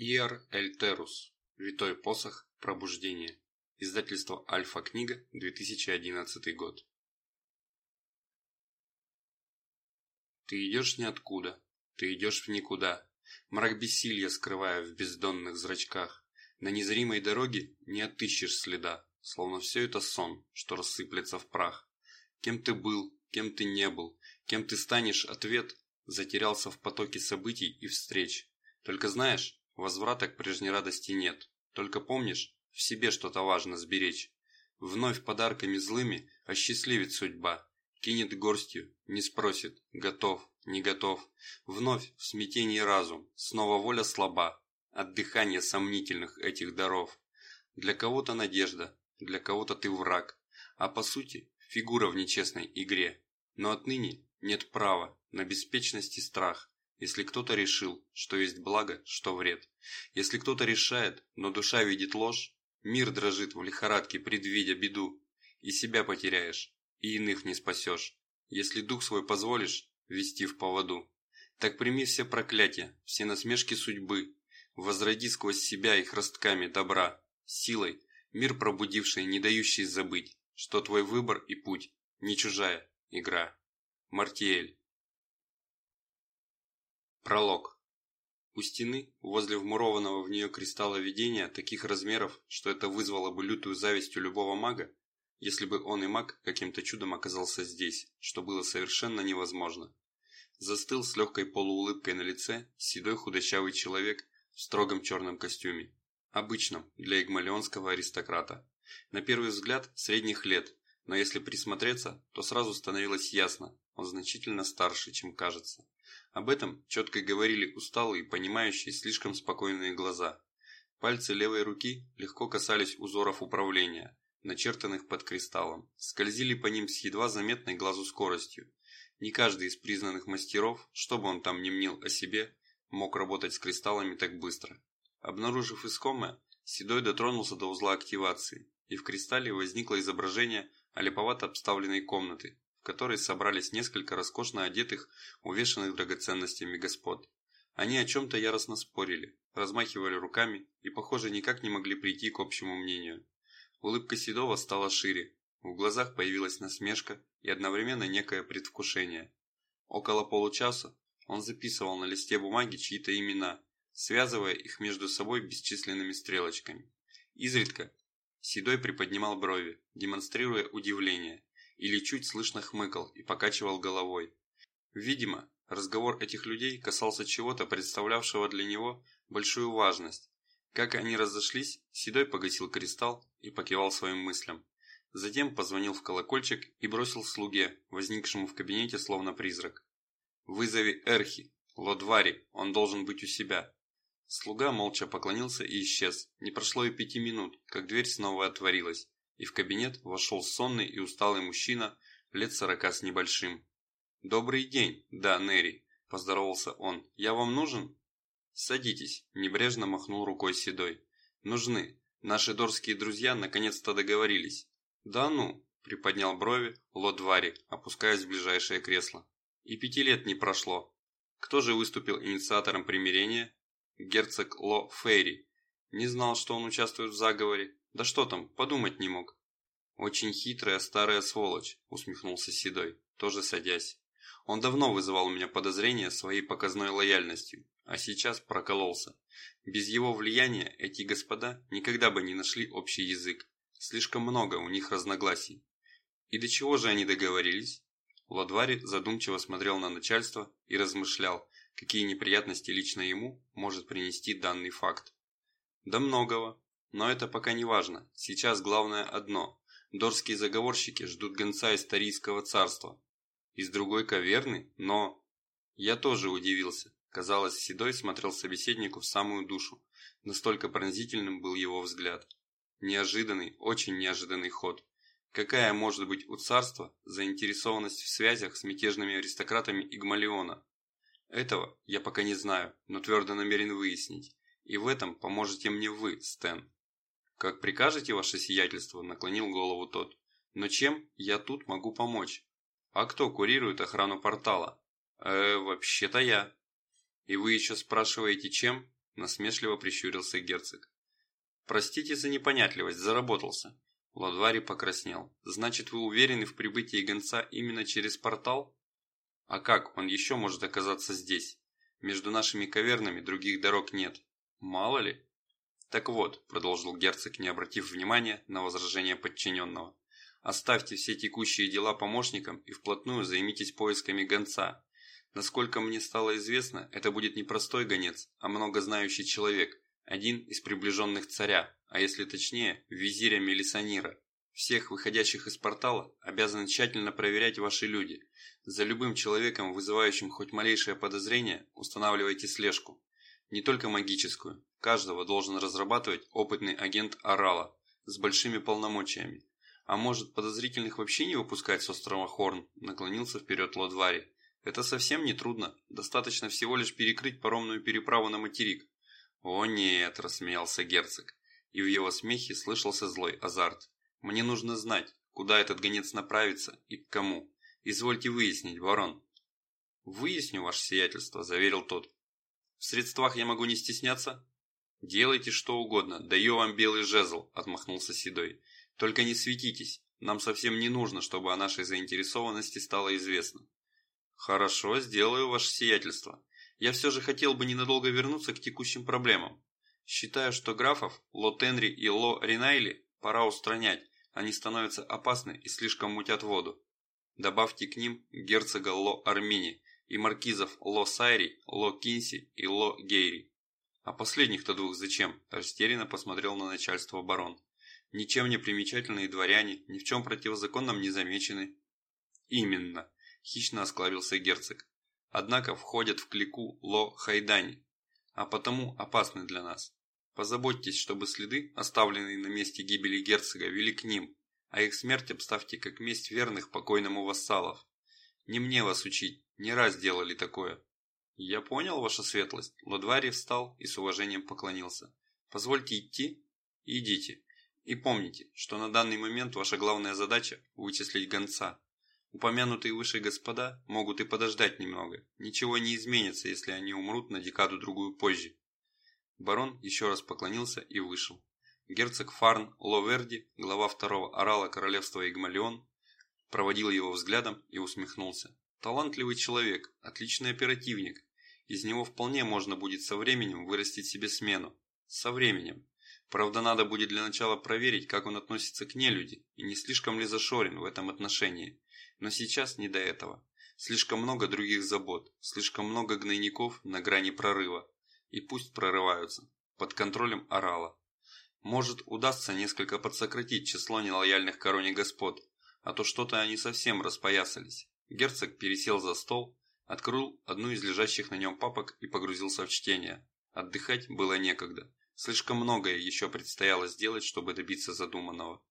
Иар Эльтерус. Витой посох. Пробуждение. Издательство Альфа-книга. 2011 год. Ты идешь ниоткуда. Ты идешь в никуда. Мрак бессилья скрывая в бездонных зрачках. На незримой дороге не отыщешь следа, словно все это сон, что рассыплется в прах. Кем ты был, кем ты не был, кем ты станешь, ответ затерялся в потоке событий и встреч. Только знаешь, Возврата к прежней радости нет. Только помнишь, в себе что-то важно сберечь. Вновь подарками злыми осчастливит судьба. Кинет горстью, не спросит, готов, не готов. Вновь в смятении разум, снова воля слаба. От дыхания сомнительных этих даров. Для кого-то надежда, для кого-то ты враг. А по сути, фигура в нечестной игре. Но отныне нет права на беспечность и страх. Если кто-то решил, что есть благо, что вред. Если кто-то решает, но душа видит ложь, мир дрожит в лихорадке, предвидя беду. И себя потеряешь, и иных не спасешь. Если дух свой позволишь вести в поводу. Так прими все проклятия, все насмешки судьбы. Возроди сквозь себя их ростками добра, силой, мир пробудивший, не дающий забыть, что твой выбор и путь не чужая игра. Мартиэль Пролог. У стены, возле вмурованного в нее кристалла видения, таких размеров, что это вызвало бы лютую зависть у любого мага, если бы он и маг каким-то чудом оказался здесь, что было совершенно невозможно. Застыл с легкой полуулыбкой на лице седой худощавый человек в строгом черном костюме, обычном для игмалионского аристократа. На первый взгляд средних лет, но если присмотреться, то сразу становилось ясно, он значительно старше, чем кажется. Об этом четко говорили усталые, понимающие слишком спокойные глаза. Пальцы левой руки легко касались узоров управления, начертанных под кристаллом, скользили по ним с едва заметной глазу скоростью. Не каждый из признанных мастеров, что бы он там ни мнил о себе, мог работать с кристаллами так быстро. Обнаружив искомое, Седой дотронулся до узла активации, и в кристалле возникло изображение олиповато обставленной комнаты, которой собрались несколько роскошно одетых, увешанных драгоценностями господ. Они о чем-то яростно спорили, размахивали руками и, похоже, никак не могли прийти к общему мнению. Улыбка Седова стала шире, в глазах появилась насмешка и одновременно некое предвкушение. Около получаса он записывал на листе бумаги чьи-то имена, связывая их между собой бесчисленными стрелочками. Изредка Седой приподнимал брови, демонстрируя удивление, или чуть слышно хмыкал и покачивал головой. Видимо, разговор этих людей касался чего-то, представлявшего для него большую важность. Как они разошлись, Седой погасил кристалл и покивал своим мыслям. Затем позвонил в колокольчик и бросил слуге, возникшему в кабинете словно призрак. «Вызови Эрхи, Лодвари, он должен быть у себя». Слуга молча поклонился и исчез. Не прошло и пяти минут, как дверь снова отворилась и в кабинет вошел сонный и усталый мужчина лет сорока с небольшим. «Добрый день, да, Нери», – поздоровался он. «Я вам нужен?» «Садитесь», – небрежно махнул рукой Седой. «Нужны. Наши дорские друзья наконец-то договорились». «Да ну», – приподнял брови Лодвари, опускаясь в ближайшее кресло. «И пяти лет не прошло. Кто же выступил инициатором примирения?» «Герцог Ло Фейри. Не знал, что он участвует в заговоре. Да что там, подумать не мог. Очень хитрая старая сволочь, усмехнулся Седой, тоже садясь. Он давно вызывал у меня подозрения своей показной лояльностью, а сейчас прокололся. Без его влияния эти господа никогда бы не нашли общий язык. Слишком много у них разногласий. И до чего же они договорились? Ладвари задумчиво смотрел на начальство и размышлял, какие неприятности лично ему может принести данный факт. Да многого, но это пока не важно. Сейчас главное одно. Дорские заговорщики ждут гонца из Тарийского царства. Из другой каверны, но... Я тоже удивился. Казалось, Седой смотрел собеседнику в самую душу. Настолько пронзительным был его взгляд. Неожиданный, очень неожиданный ход. Какая может быть у царства заинтересованность в связях с мятежными аристократами Игмалиона? Этого я пока не знаю, но твердо намерен выяснить. И в этом поможете мне вы, Стэн. «Как прикажете, ваше сиятельство?» – наклонил голову тот. «Но чем я тут могу помочь?» «А кто курирует охрану портала?» «Э, вообще-то я». «И вы еще спрашиваете, чем?» насмешливо прищурился герцог. Простите за непонятливость, заработался. Лодвари покраснел. Значит, вы уверены в прибытии гонца именно через портал? А как он еще может оказаться здесь? Между нашими кавернами других дорог нет. Мало ли? Так вот, продолжил герцог, не обратив внимания на возражение подчиненного. Оставьте все текущие дела помощникам и вплотную займитесь поисками гонца. Насколько мне стало известно, это будет не простой гонец, а многознающий человек, один из приближенных царя, а если точнее, визиря Мелисанира. Всех выходящих из портала обязаны тщательно проверять ваши люди. За любым человеком, вызывающим хоть малейшее подозрение, устанавливайте слежку. Не только магическую. Каждого должен разрабатывать опытный агент Орала с большими полномочиями. А может, подозрительных вообще не выпускать с острова Хорн, наклонился вперед Лодвари. Это совсем не трудно, достаточно всего лишь перекрыть паромную переправу на материк. О нет, рассмеялся герцог, и в его смехе слышался злой азарт. Мне нужно знать, куда этот гонец направится и к кому. Извольте выяснить, барон. Выясню, ваше сиятельство, заверил тот. В средствах я могу не стесняться? Делайте что угодно, даю вам белый жезл, отмахнулся Седой. Только не светитесь, нам совсем не нужно, чтобы о нашей заинтересованности стало известно. Хорошо, сделаю ваше сиятельство. Я все же хотел бы ненадолго вернуться к текущим проблемам. Считаю, что графов Ло Тенри и Ло Ринайли пора устранять, они становятся опасны и слишком мутят воду. Добавьте к ним герцога Ло Армини и маркизов Ло Сайри, Ло Кинси и Ло Гейри. А последних-то двух зачем? Растерянно посмотрел на начальство барон. Ничем не примечательные дворяне, ни в чем противозаконном не замечены. Именно, хищно осклабился герцог. Однако входят в клику Ло Хайдани, а потому опасны для нас. Позаботьтесь, чтобы следы, оставленные на месте гибели герцога, вели к ним, а их смерть обставьте как месть верных покойному вассалов. Не мне вас учить, не раз делали такое. Я понял, ваша светлость. Ладвари встал и с уважением поклонился. Позвольте идти? Идите. И помните, что на данный момент ваша главная задача – вычислить гонца. Упомянутые выше господа могут и подождать немного. Ничего не изменится, если они умрут на декаду-другую позже. Барон еще раз поклонился и вышел. Герцог Фарн Ловерди, глава второго орала королевства Игмалион, проводил его взглядом и усмехнулся. Талантливый человек, отличный оперативник. Из него вполне можно будет со временем вырастить себе смену. Со временем. Правда, надо будет для начала проверить, как он относится к нелюди, и не слишком ли зашорен в этом отношении. Но сейчас не до этого. Слишком много других забот, слишком много гнойников на грани прорыва. И пусть прорываются, под контролем орала. Может, удастся несколько подсократить число нелояльных короне господ, а то что-то они совсем распоясались. Герцог пересел за стол, открыл одну из лежащих на нем папок и погрузился в чтение. Отдыхать было некогда. Слишком многое еще предстояло сделать, чтобы добиться задуманного.